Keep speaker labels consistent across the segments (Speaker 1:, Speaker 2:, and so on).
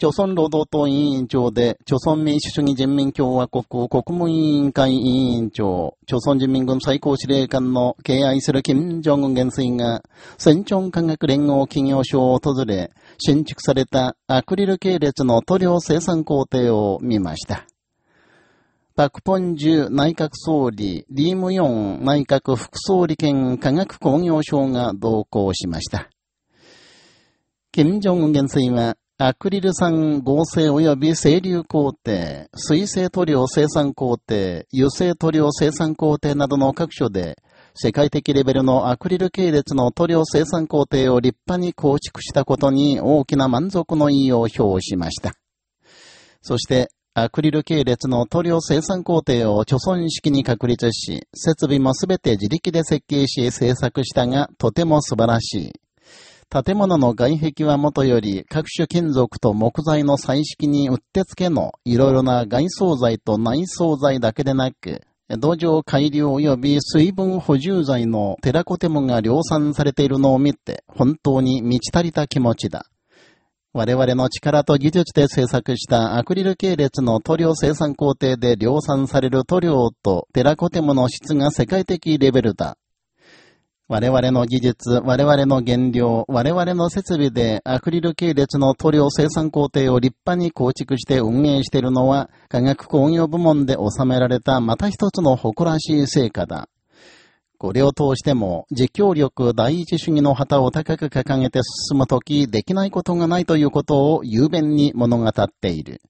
Speaker 1: 朝鮮労働党委員長で、朝鮮民主主義人民共和国国務委員会委員長、朝鮮人民軍最高司令官の敬愛する金正恩元帥が、戦朝科学連合企業所を訪れ、新築されたアクリル系列の塗料生産工程を見ました。パクポンジュ内閣総理、リームヨン内閣副総理兼科学工業省が同行しました。金正恩元帥は、アクリル酸合成及び清流工程、水性塗料生産工程、油性塗料生産工程などの各所で、世界的レベルのアクリル系列の塗料生産工程を立派に構築したことに大きな満足の意を表しました。そして、アクリル系列の塗料生産工程を貯村式に確立し、設備もすべて自力で設計し制作したが、とても素晴らしい。建物の外壁はもとより各種金属と木材の彩色にうってつけのいろいろな外装材と内装材だけでなく、土壌改良及び水分補充剤のテラコテモが量産されているのを見て本当に満ち足りた気持ちだ。我々の力と技術で製作したアクリル系列の塗料生産工程で量産される塗料とテラコテモの質が世界的レベルだ。我々の技術、我々の原料、我々の設備でアクリル系列の塗料生産工程を立派に構築して運営しているのは、科学工業部門で収められたまた一つの誇らしい成果だ。これを通しても、自強力第一主義の旗を高く掲げて進むとき、できないことがないということを雄弁に物語っている。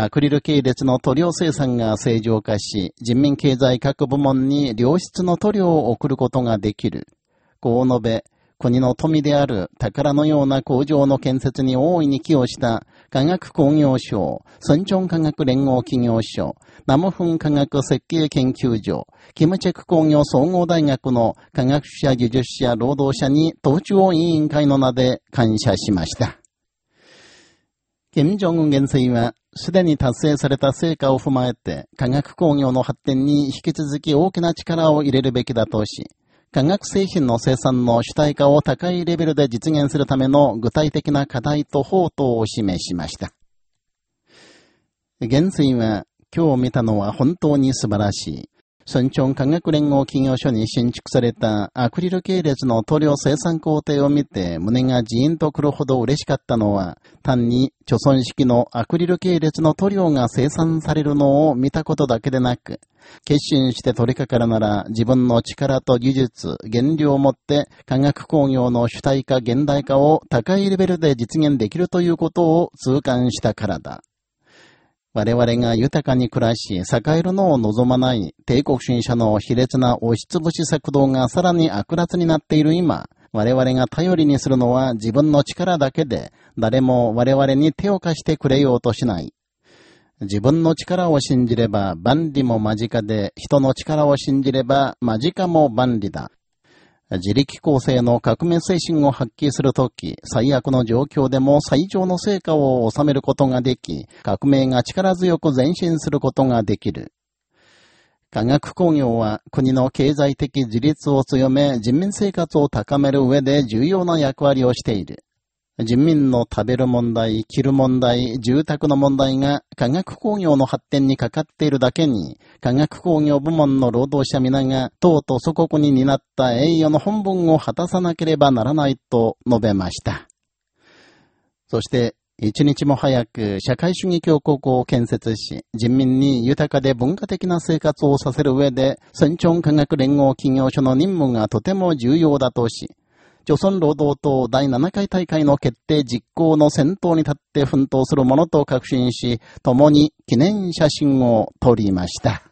Speaker 1: アクリル系列の塗料生産が正常化し、人民経済各部門に良質の塗料を送ることができる。こう述べ、国の富である宝のような工場の建設に大いに寄与した科学工業省、村長科学連合企業所、ナムフン科学設計研究所、キムチェク工業総合大学の科学者、技術者、労働者に統中央委員会の名で感謝しました。金正恩元帥は、すでに達成された成果を踏まえて、科学工業の発展に引き続き大きな力を入れるべきだとし、科学製品の生産の主体化を高いレベルで実現するための具体的な課題と方法を示しました。元帥は、今日見たのは本当に素晴らしい。村長科学連合企業所に新築されたアクリル系列の塗料生産工程を見て胸がジーンとくるほど嬉しかったのは、単に貯村式のアクリル系列の塗料が生産されるのを見たことだけでなく、決心して取り掛かるなら自分の力と技術、原料を持って科学工業の主体化現代化を高いレベルで実現できるということを痛感したからだ。我々が豊かに暮らし、栄えるのを望まない帝国主義者の卑劣な押しつぶし策動がさらに悪辣になっている今、我々が頼りにするのは自分の力だけで、誰も我々に手を貸してくれようとしない。自分の力を信じれば万里も間近で、人の力を信じれば間近も万里だ。自力構成の革命精神を発揮するとき、最悪の状況でも最上の成果を収めることができ、革命が力強く前進することができる。科学工業は国の経済的自立を強め、人民生活を高める上で重要な役割をしている。人民の食べる問題、着る問題、住宅の問題が科学工業の発展にかかっているだけに、科学工業部門の労働者皆が、党と祖国に担った栄誉の本分を果たさなければならないと述べました。そして、一日も早く社会主義強国を建設し、人民に豊かで文化的な生活をさせる上で、村長科学連合企業所の任務がとても重要だとし、朝鮮労働党第7回大会の決定実行の先頭に立って奮闘するものと確信し、共に記念写真を撮りました。